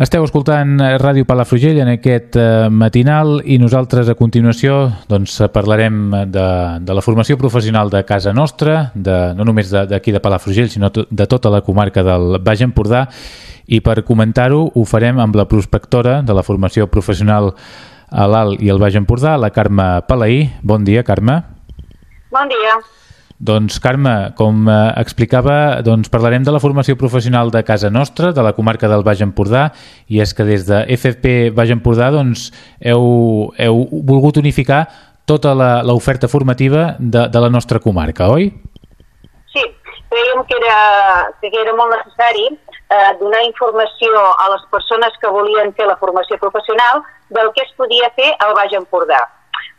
Esteu escoltant Ràdio Palafrugell en aquest eh, matinal i nosaltres a continuació doncs, parlarem de, de la formació professional de casa nostra, de, no només d'aquí de, de Palafrugell, sinó de tota la comarca del Baix Empordà i per comentar-ho ho farem amb la prospectora de la formació professional a l'Alt i el Baix Empordà, la Carme Palaí. Bon dia, Carme. Bon dia. Doncs, Carme, com eh, explicava, doncs parlarem de la formació professional de casa nostra, de la comarca del Baix Empordà, i és que des de FFP Baix Empordà doncs, heu, heu volgut unificar tota l'oferta formativa de, de la nostra comarca, oi? Sí, creiem que era, que era molt necessari eh, donar informació a les persones que volien fer la formació professional del que es podia fer al Baix Empordà.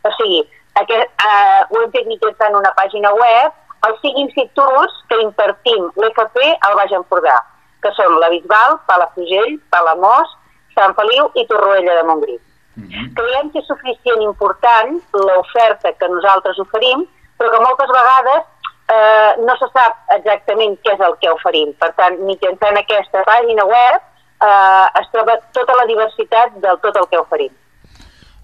O sigui, aquest, eh, ho hem fet mitjançant una pàgina web, els cinc instituts que impartim l'FP al Baix Empordà, que són la Bisbal, Palafrugell, Palamós, Sant Feliu i Torroella de Montgrí. Mm -hmm. Creiem que és suficient important l'oferta que nosaltres oferim, però que moltes vegades eh, no se sap exactament què és el que oferim. Per tant, mitjançant aquesta pàgina web eh, es troba tota la diversitat del tot el que oferim.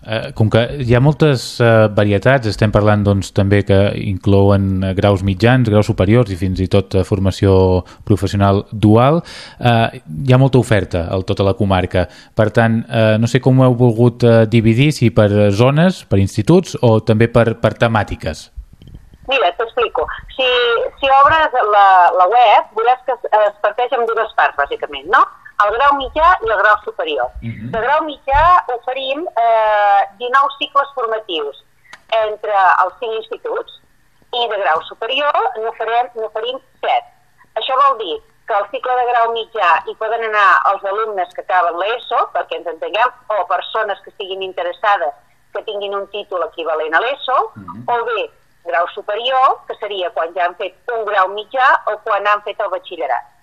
Eh, com que hi ha moltes uh, varietats, estem parlant doncs, també que inclouen uh, graus mitjans, graus superiors i fins i tot uh, formació professional dual, uh, hi ha molta oferta a tota la comarca. Per tant, uh, no sé com ho heu volgut uh, dividir, si per zones, per instituts o també per, per temàtiques. Mira, t'explico. Si, si obres la, la web, veuràs que es parteix en dues parts, bàsicament, no? Mitjà i el grau superior. Uh -huh. De grau mitjà oferim eh, 19 cicles formatius entre els 5 instituts i de grau superior n'oferim, n'oferim 7. Això vol dir que al cicle de grau mitjà hi poden anar els alumnes que acaben l'ESO, perquè ens entenguem, o persones que estiguin interessades que tinguin un títol equivalent a l'ESO, uh -huh. o bé grau superior, que seria quan ja han fet un grau mitjà o quan han fet el batxillerat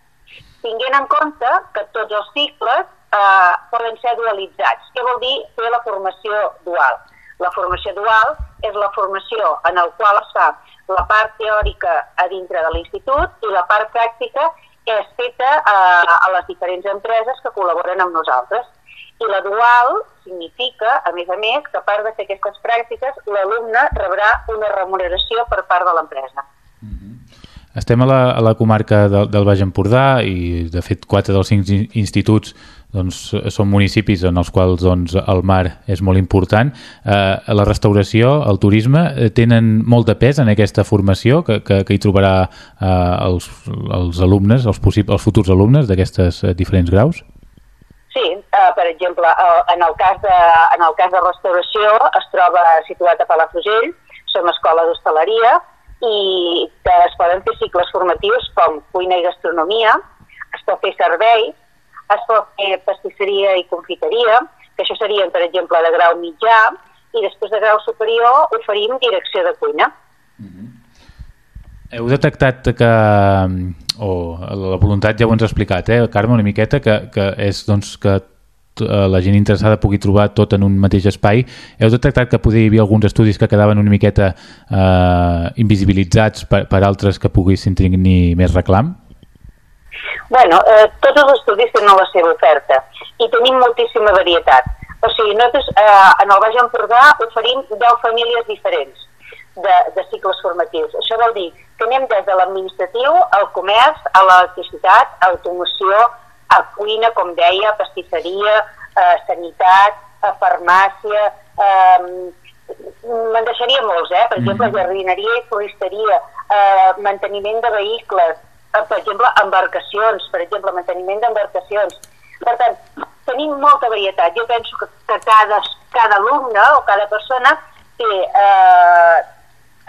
tinguent en compte que tots els cicles eh, poden ser dualitzats. Què vol dir fer la formació dual? La formació dual és la formació en el qual es fa la part teòrica a dintre de l'institut i la part pràctica és feta eh, a les diferents empreses que col·laboren amb nosaltres. I la dual significa, a més a més, que a part de fer aquestes pràctiques, l'alumne rebrà una remuneració per part de l'empresa. Estem a la, a la comarca del, del Baix Empordà i, de fet, quatre dels cinc instituts doncs, són municipis en els quals doncs, el mar és molt important. Eh, la restauració, el turisme, eh, tenen molt de pes en aquesta formació que, que, que hi trobarà eh, els, els alumnes, els, possibles, els futurs alumnes d'aquestes eh, diferents graus? Sí, eh, per exemple, eh, en, el cas de, en el cas de restauració es troba situat a Palafrugell, som escola d'hostaleria, i que es poden fer cicles formatius com cuina i gastronomia, es pot fer serveis, es pot fer pastisseria i confiteria, que això serien, per exemple, de grau mitjà, i després de grau superior oferim direcció de cuina. Mm -hmm. Heu detectat que, o la voluntat ja ho ens ha explicat, eh, Carme, una miqueta, que, que és doncs, que la gent interessada pugui trobar tot en un mateix espai. Heu detectat que podia hi havia alguns estudis que quedaven una miqueta eh, invisibilitzats per, per altres que poguessin tenir més reclam? Bueno, eh, tots els estudis tenen la seva oferta i tenim moltíssima varietat. O sigui, nosaltres eh, en el Baix Empordà oferim 10 famílies diferents de, de cicles formatius. Això vol dir que anem des de l'administratiu, al comerç, a l'electricitat, a automoció, a cuina, com deia, pastisseria, a sanitat, a farmàcia, eh, me'n deixaria molts, eh? per exemple, mhm. jardineria i floristeria, eh, manteniment de vehicles, eh, per exemple, embarcacions, per exemple, manteniment d'embarcacions. Per tant, tenim molta varietat. Jo penso que, que cada, cada alumne o cada persona té, eh,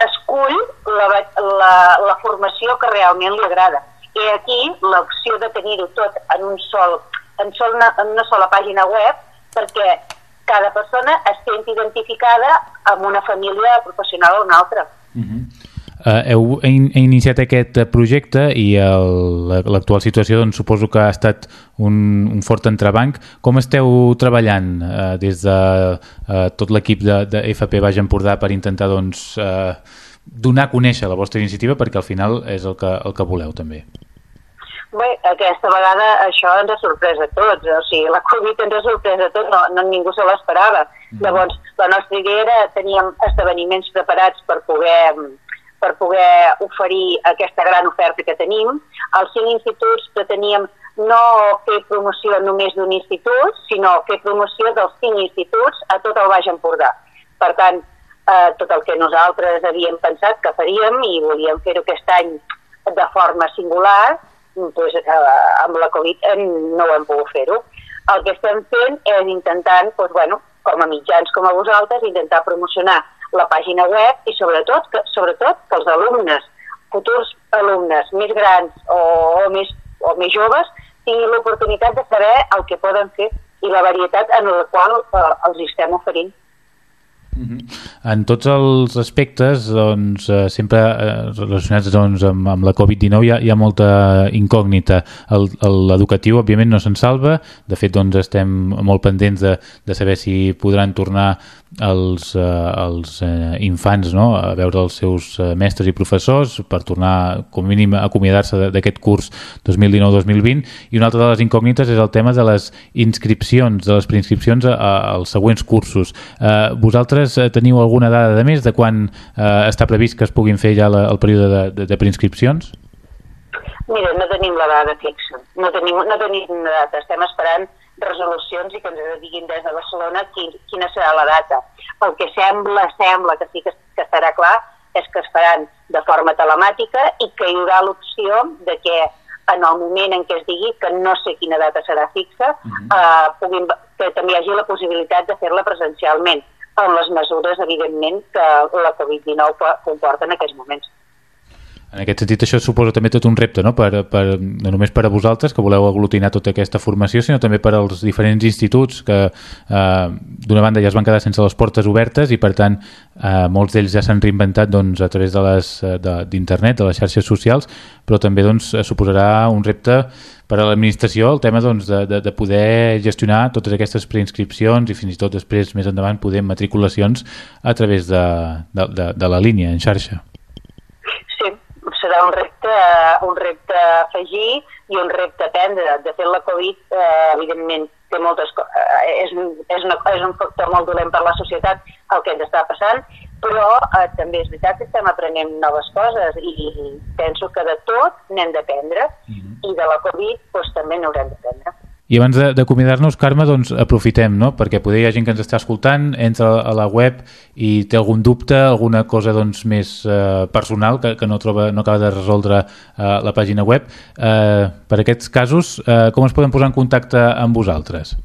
escull la, la, la formació que realment li agrada i aquí l'opció de tenir-ho tot en, un sol, en, sol una, en una sola pàgina web perquè cada persona es sent identificada amb una família professional o una altra. Uh -huh. Uh, heu in iniciat aquest projecte i l'actual situació doncs, suposo que ha estat un, un fort entrebanc. Com esteu treballant uh, des de uh, tot l'equip de, de FP Baix Empordà per intentar doncs, uh, donar a conèixer la vostra iniciativa perquè al final és el que, el que voleu també? Bé, aquesta vegada això ens ha sorprès a tots, o sigui, la Covid ens ha sorprès a tots, no, no ningú se l'esperava. Mm. Llavors, la nostra idea era, teníem esdeveniments preparats per poder, per poder oferir aquesta gran oferta que tenim. Els cinc instituts preteníem no fer promoció només d'un institut, sinó fer promoció dels cinc instituts a tot el Baix Empordà. Per tant, eh, tot el que nosaltres havíem pensat que faríem i volíem fer-ho aquest any de forma singular, doncs, eh, amb la Covid eh, no ho hem pogut fer-ho. El que estem fent és intentant, doncs, bueno, com a mitjans com a vosaltres, intentar promocionar la pàgina web i sobretot que, sobretot que els alumnes, futurs alumnes més grans o, o, més, o més joves, tinguin l'oportunitat de saber el que poden fer i la varietat en la qual eh, els estem oferint. Mm -hmm. En tots els aspectes, doncs, eh, sempre eh, relacionats doncs, amb, amb la Covid-19 hi, ha, hi ha molta incògnita. L'educatiu, òbviament, no se'n salva. De fet, doncs, estem molt pendents de, de saber si podran tornar els, eh, els eh, infants no? a veure els seus eh, mestres i professors per tornar, com mínim, a acomiadar-se d'aquest curs 2019-2020. I una altra de les incògnites és el tema de les inscripcions, de les preinscripcions als següents cursos. Eh, vosaltres eh, teniu alguna dada de més de quan eh, està previst que es puguin fer ja la, el període de, de, de preinscripcions? Mira, no tenim la dada fixa, no tenim, no tenim data, estem esperant resolucions i que ens diguin des de Barcelona quin, quina serà la data. El que sembla, sembla que sí que, que estarà clar és que es faran de forma telemàtica i que hi haurà l'opció de que en el moment en què es digui que no sé quina data serà fixa, uh -huh. eh, puguin, que també hi hagi la possibilitat de fer-la presencialment amb les mesures, evidentment, que la Covid-19 comporta en aquests moments. En aquest sentit, això suposa també tot un repte, no? Per, per, no només per a vosaltres, que voleu aglutinar tota aquesta formació, sinó també per als diferents instituts que, eh, d'una banda, ja es van quedar sense les portes obertes i, per tant, eh, molts d'ells ja s'han reinventat doncs, a través d'internet, de, de, de les xarxes socials, però també doncs, suposarà un repte per a l'administració el tema doncs, de, de, de poder gestionar totes aquestes preinscripcions i fins i tot després, més endavant, poder matriculacions a través de, de, de, de la línia en xarxa serà un repte, un repte afegir i un repte aprendre. De fet, la Covid, eh, evidentment, té moltes eh, és, és, una, és un factor molt dolent per la societat el que ens està passant, però eh, també és veritat que estem aprenent noves coses i, i penso que de tot n'hem d'aprendre mm -hmm. i de la Covid doncs, també n'haurem d'aprendre. I abans d'acomiadar-nos, Carme, doncs aprofitem, no? perquè poder hi ha gent que ens està escoltant, entra a la web i té algun dubte, alguna cosa doncs, més eh, personal que, que no, troba, no acaba de resoldre eh, la pàgina web. Eh, per aquests casos, eh, com es poden posar en contacte amb vosaltres?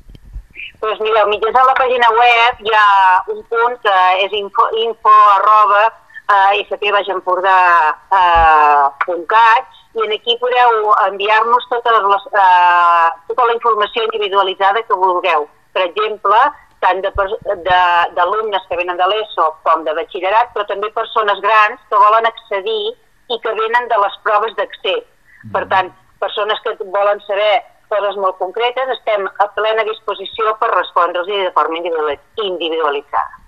Doncs mira, mitjançant la pàgina web hi ha un punt que és info, info arroba eh, fpbaixempordà.cat eh, i en aquí podeu enviar-nos tota, les, eh, tota la informació individualitzada que vulgueu. Per exemple, tant d'alumnes que venen de l'ESO com de batxillerat, però també persones grans que volen accedir i que venen de les proves d'accés. Per tant, persones que volen saber coses molt concretes, estem a plena disposició per respondre-los de forma individualitzada.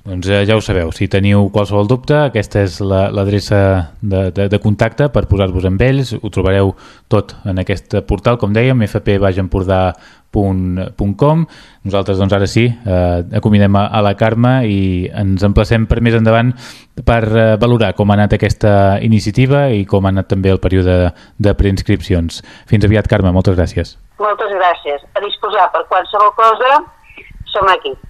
Doncs eh, ja ho sabeu, si teniu qualsevol dubte, aquesta és l'adreça la, de, de, de contacte per posar-vos amb ells, ho trobareu tot en aquest portal, com dèiem, fpbaixempordà.com. Nosaltres, doncs, ara sí, eh, acomidem a, a la Carme i ens emplacem per més endavant per eh, valorar com ha anat aquesta iniciativa i com ha anat també el període de, de preinscripcions. Fins aviat, Carme, moltes gràcies. Moltes gràcies. A disposar per qualsevol cosa, som aquí.